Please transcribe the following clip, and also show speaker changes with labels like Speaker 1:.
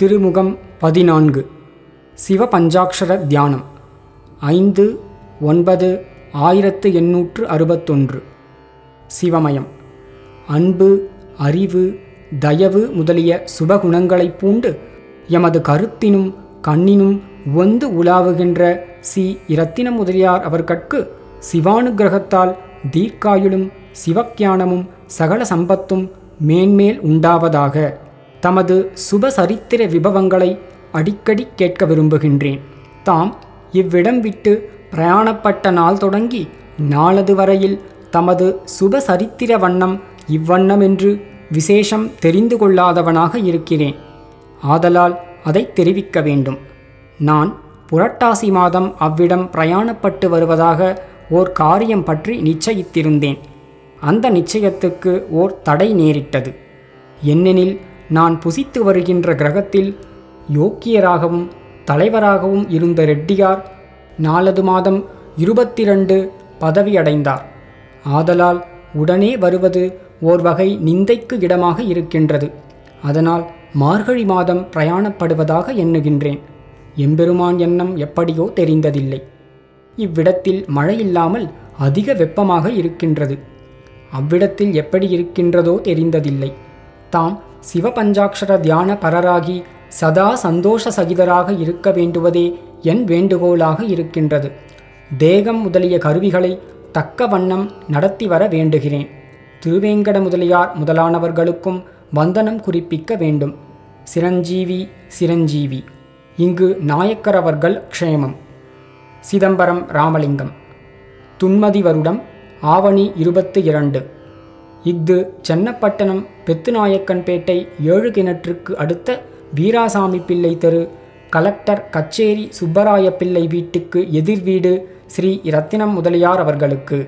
Speaker 1: திருமுகம் பதினான்கு. சிவபஞ்சாக்ஷர தியானம். ஐந்து ஒன்பது ஆயிரத்து எண்ணூற்று அறுபத்தொன்று. சிவமயம். அன்பு அறிவு தயவு முதலிய சுபகுணங்களைப் பூண்டு எமது கருத்தினும் கண்ணினும் ஒந்து உலாவுகின்ற சி. இரத்தின முதலியார் அவர்கட்கு சிவானுகிரகத்தால் தீர்க்காயுளும் சிவஞானமும் சகல சம்பத்தும் மேன்மேல் உண்டாவதாக. தமது சுப சரித்திர விபவங்களை அடிக்கடி கேட்க விரும்புகின்றேன். தாம் இவ்விடம் விட்டு பிரயாணப்பட்ட நாள் தொடங்கி நாளது வரையில் தமது சுப சரித்திர வண்ணம் இவ்வண்ணம் என்று விசேஷம் தெரிந்து கொள்ளாதவனாக இருக்கிறேன். ஆதலால் அதை தெரிவிக்க வேண்டும். நான் புரட்டாசி மாதம் அவ்விடம் பிரயாணப்பட்டு வருவதாக ஓர் காரியம் பற்றி நிச்சயித்திருந்தேன். அந்த நிச்சயத்துக்கு ஓர் தடை நேரிட்டது. என்னெனில் நான் புசித்து வருகின்ற கிரகத்தில் யோக்கியராகவும் தலைவராகவும் இருந்த ரெட்டியார் நாலது மாதம் இருபத்தி ரெண்டு பதவி அடைந்தார். ஆதலால் உடனே வருவது ஓர் வகை நிந்தைக்கு இடமாக இருக்கின்றது. அதனால் மார்கழி மாதம் பிரயாணப்படுவதாக எண்ணுகின்றேன். எம்பெருமான் எண்ணம் எப்படியோ தெரிந்ததில்லை. இவ்விடத்தில் மழையில்லாமல் அதிக வெப்பமாக இருக்கின்றது. அவ்விடத்தில் எப்படி இருக்கின்றதோ தெரிந்ததில்லை. தாம் சிவபஞ்சாட்சர தியான பரராகி சதா சந்தோஷ சகிதராக இருக்க வேண்டுவதே என் வேண்டுகோளாக இருக்கின்றது. தேகம் முதலிய கருவிகளை தக்க வண்ணம் நடத்தி வர வேண்டுகிறேன். திருவேங்கட முதலியார் முதலானவர்களுக்கும் வந்தனம் குறிப்பிக்க வேண்டும். சிரஞ்சீவி சிரஞ்சீவி. இங்கு நாயக்கர் அவர்கள் க்ஷேமம். சிதம்பரம் ராமலிங்கம். துன்மதி வருடம் ஆவணி இருபத்து இரண்டு. இஃது சென்னப்பட்டணம் பெத்துநாயக்கன்பேட்டை ஏழு கிணற்றுக்கு அடுத்த வீராசாமி பிள்ளை தெரு கலெக்டர் கச்சேரி சுப்பராய பிள்ளை வீட்டுக்கு எதிர்வீடு ஸ்ரீ ரத்தினம் முதலியார் அவர்களுக்கு.